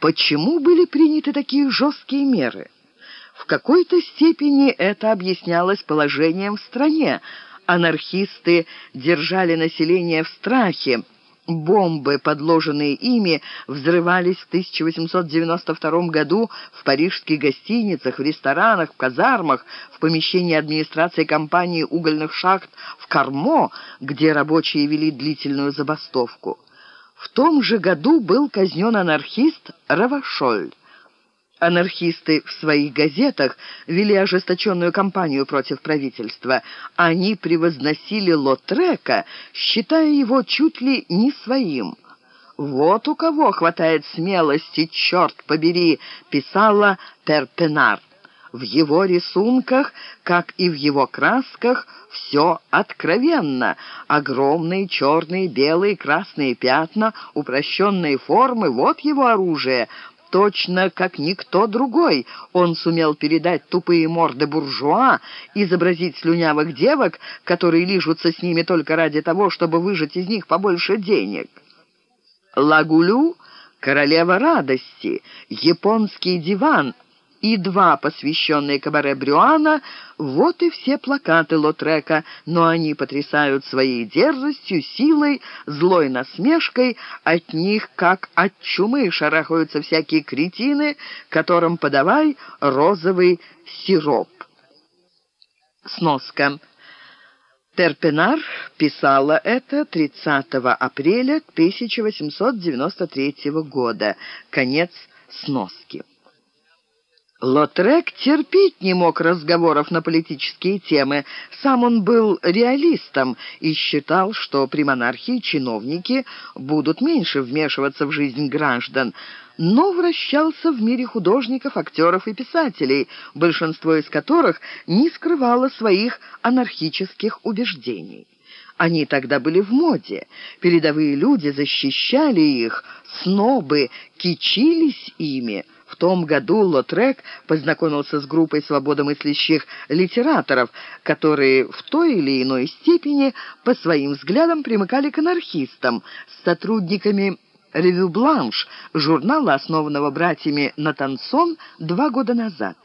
Почему были приняты такие жесткие меры? В какой-то степени это объяснялось положением в стране. Анархисты держали население в страхе, Бомбы, подложенные ими, взрывались в 1892 году в парижских гостиницах, в ресторанах, в казармах, в помещении администрации компании угольных шахт в Кармо, где рабочие вели длительную забастовку. В том же году был казнен анархист Равашоль. Анархисты в своих газетах вели ожесточенную кампанию против правительства. Они превозносили Лотрека, считая его чуть ли не своим. «Вот у кого хватает смелости, черт побери», — писала Перпенар. В его рисунках, как и в его красках, все откровенно. Огромные черные, белые, красные пятна, упрощенные формы — вот его оружие — Точно как никто другой он сумел передать тупые морды буржуа, изобразить слюнявых девок, которые лижутся с ними только ради того, чтобы выжать из них побольше денег. Лагулю — королева радости, японский диван — и два, посвященные кабаре Брюана, вот и все плакаты Лотрека, но они потрясают своей дерзостью, силой, злой насмешкой, от них, как от чумы, шарахаются всякие кретины, которым подавай розовый сироп. Сноска. Терпенар писала это 30 апреля 1893 года. Конец сноски. Лотрек терпеть не мог разговоров на политические темы. Сам он был реалистом и считал, что при монархии чиновники будут меньше вмешиваться в жизнь граждан. Но вращался в мире художников, актеров и писателей, большинство из которых не скрывало своих анархических убеждений. Они тогда были в моде. Передовые люди защищали их, снобы кичились ими – в том году Лотрек познакомился с группой свободомыслящих литераторов, которые в той или иной степени по своим взглядам примыкали к анархистам, с сотрудниками «Ревю Бланш», журнала, основанного братьями Натансон два года назад.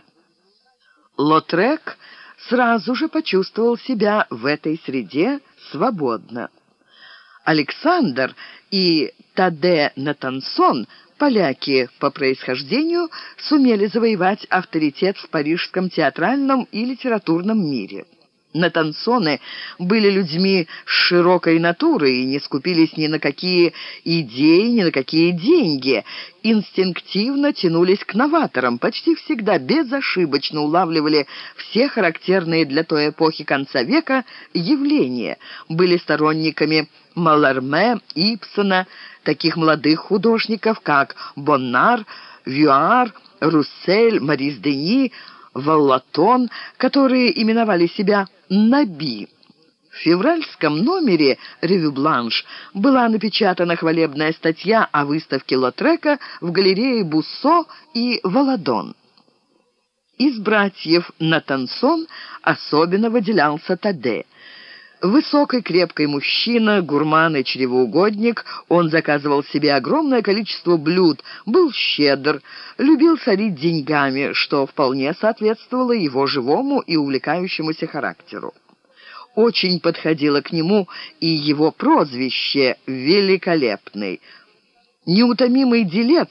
Лотрек сразу же почувствовал себя в этой среде свободно. Александр и Таде Натансон – поляки по происхождению сумели завоевать авторитет в парижском театральном и литературном мире. Натансоны были людьми широкой натурой и не скупились ни на какие идеи, ни на какие деньги. Инстинктивно тянулись к новаторам, почти всегда безошибочно улавливали все характерные для той эпохи конца века явления, были сторонниками Маларме, Ипсона, таких молодых художников, как Боннар, Вюар, Руссель, Марис Дени, Валлатон, которые именовали себя «Наби». В февральском номере «Ревю Бланш» была напечатана хвалебная статья о выставке Лотрека в галерее Буссо и Валадон. Из братьев Натансон особенно выделялся Таде – Высокий, крепкий мужчина, гурман и чревоугодник, он заказывал себе огромное количество блюд, был щедр, любил сорить деньгами, что вполне соответствовало его живому и увлекающемуся характеру. Очень подходило к нему и его прозвище «Великолепный», Неутомимый делец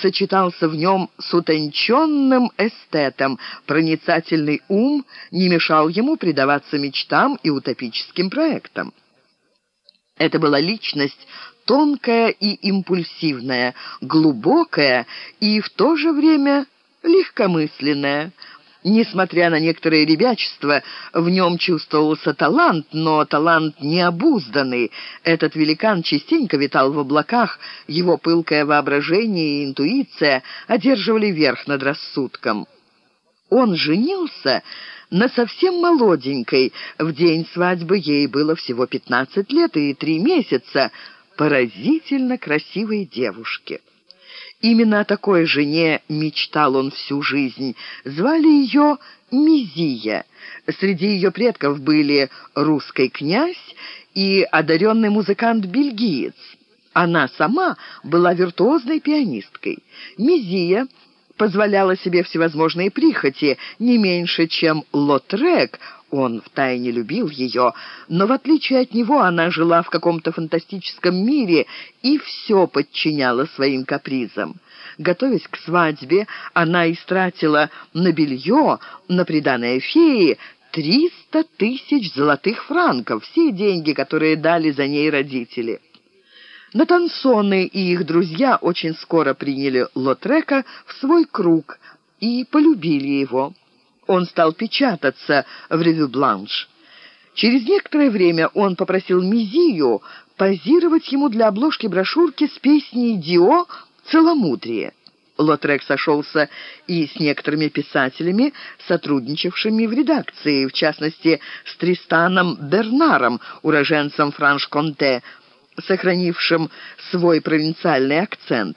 сочетался в нем с утонченным эстетом. Проницательный ум не мешал ему предаваться мечтам и утопическим проектам. Это была личность тонкая и импульсивная, глубокая и в то же время легкомысленная. Несмотря на некоторые ребячества, в нем чувствовался талант, но талант необузданный. Этот великан частенько витал в облаках, его пылкое воображение и интуиция одерживали верх над рассудком. Он женился на совсем молоденькой, в день свадьбы ей было всего пятнадцать лет и три месяца, поразительно красивой девушке. Именно о такой жене мечтал он всю жизнь. Звали ее Мизия. Среди ее предков были русский князь и одаренный музыкант-бельгиец. Она сама была виртуозной пианисткой. Мизия позволяла себе всевозможные прихоти, не меньше, чем Лотрек, он втайне любил ее, но в отличие от него она жила в каком-то фантастическом мире и все подчиняла своим капризам. Готовясь к свадьбе, она истратила на белье, на приданное феи, триста тысяч золотых франков, все деньги, которые дали за ней родители. Натансоны и их друзья очень скоро приняли Лотрека в свой круг и полюбили его. Он стал печататься в «Ревю Бланш». Через некоторое время он попросил Мизию позировать ему для обложки брошюрки с песней «Дио» «Целомудрие». Лотрек сошелся и с некоторыми писателями, сотрудничавшими в редакции, в частности, с Тристаном Бернаром, уроженцем Франш-Конте, сохранившим свой провинциальный акцент.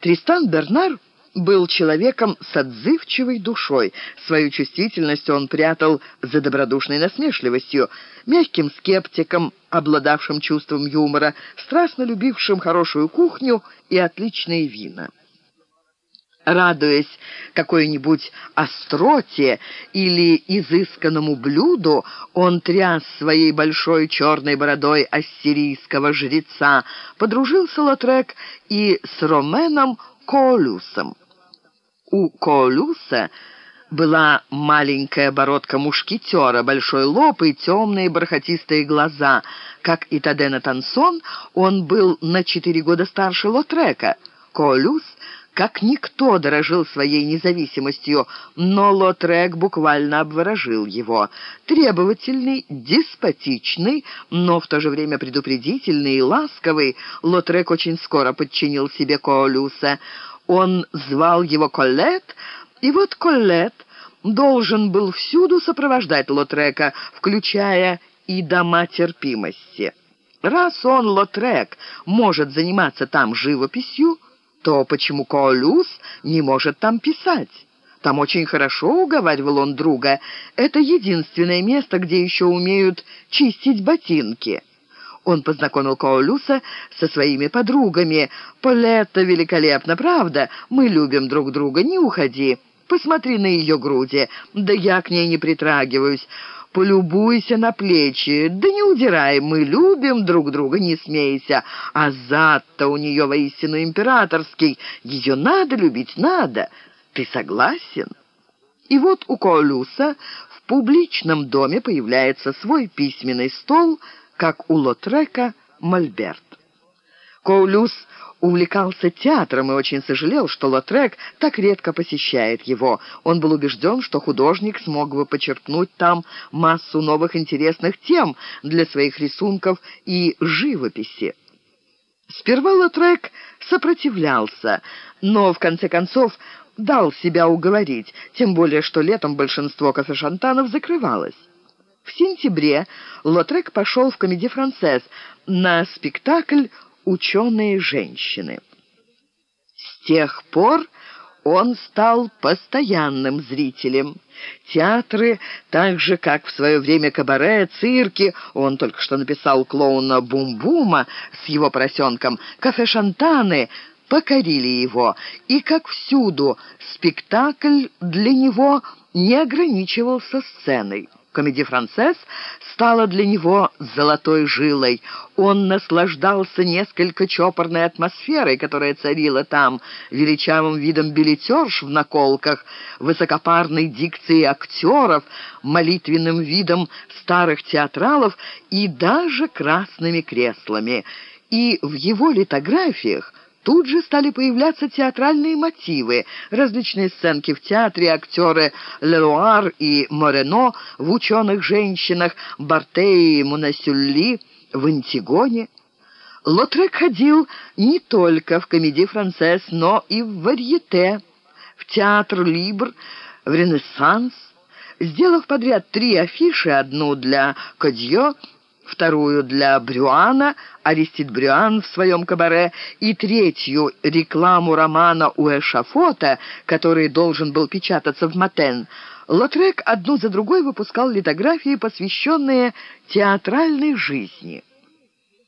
Тристан Бернар был человеком с отзывчивой душой. Свою чувствительность он прятал за добродушной насмешливостью, мягким скептиком, обладавшим чувством юмора, страстно любившим хорошую кухню и отличные вина радуясь какой-нибудь остроте или изысканному блюду, он тряс своей большой черной бородой ассирийского жреца, подружился Лотрек и с Роменом Коолюсом. У Коолюса была маленькая бородка мушкетера, большой лоб и темные бархатистые глаза. Как и Тадена Тансон, он был на четыре года старше Лотрека. Коолюс как никто дорожил своей независимостью, но Лотрек буквально обворожил его. Требовательный, деспотичный, но в то же время предупредительный и ласковый, Лотрек очень скоро подчинил себе Коолюса. Он звал его Коллет, и вот Коллет должен был всюду сопровождать Лотрека, включая и дома терпимости. Раз он, Лотрек, может заниматься там живописью, то почему Коолюс не может там писать? Там очень хорошо, уговаривал он друга. Это единственное место, где еще умеют чистить ботинки. Он познакомил Коолюса со своими подругами. «Полетта великолепно, правда? Мы любим друг друга, не уходи. Посмотри на ее груди. Да я к ней не притрагиваюсь полюбуйся на плечи. Да не удирай, мы любим друг друга, не смейся. А зад-то у нее воистину императорский. Ее надо любить, надо. Ты согласен? И вот у Коолюса в публичном доме появляется свой письменный стол, как у Лотрека Мольберт. Коулюс увлекался театром и очень сожалел, что Лотрек так редко посещает его. Он был убежден, что художник смог бы почерпнуть там массу новых интересных тем для своих рисунков и живописи. Сперва Лотрек сопротивлялся, но в конце концов дал себя уговорить, тем более что летом большинство кафешантанов закрывалось. В сентябре Лотрек пошел в комедий «Францесс» на спектакль ученые женщины. С тех пор он стал постоянным зрителем. Театры, так же, как в свое время кабаре, цирки, он только что написал клоуна Бум-Бума с его поросенком, кафе-шантаны, покорили его, и, как всюду, спектакль для него не ограничивался сценой. Комедия «Францесс» стала для него золотой жилой. Он наслаждался несколько чопорной атмосферой, которая царила там, величавым видом билетерш в наколках, высокопарной дикцией актеров, молитвенным видом старых театралов и даже красными креслами. И в его литографиях Тут же стали появляться театральные мотивы, различные сценки в театре, актеры Лелуар и Морено в «Ученых женщинах», Барте и Мунасюлли в «Антигоне». Лотрек ходил не только в комедии «Францесс», но и в «Варьете», в театр «Либр», в «Ренессанс». Сделав подряд три афиши, одну для Кодье, вторую для Брюана, Аристид Брюан в своем кабаре, и третью рекламу романа у эшафота, который должен был печататься в Матен, Лотрек одну за другой выпускал литографии, посвященные театральной жизни.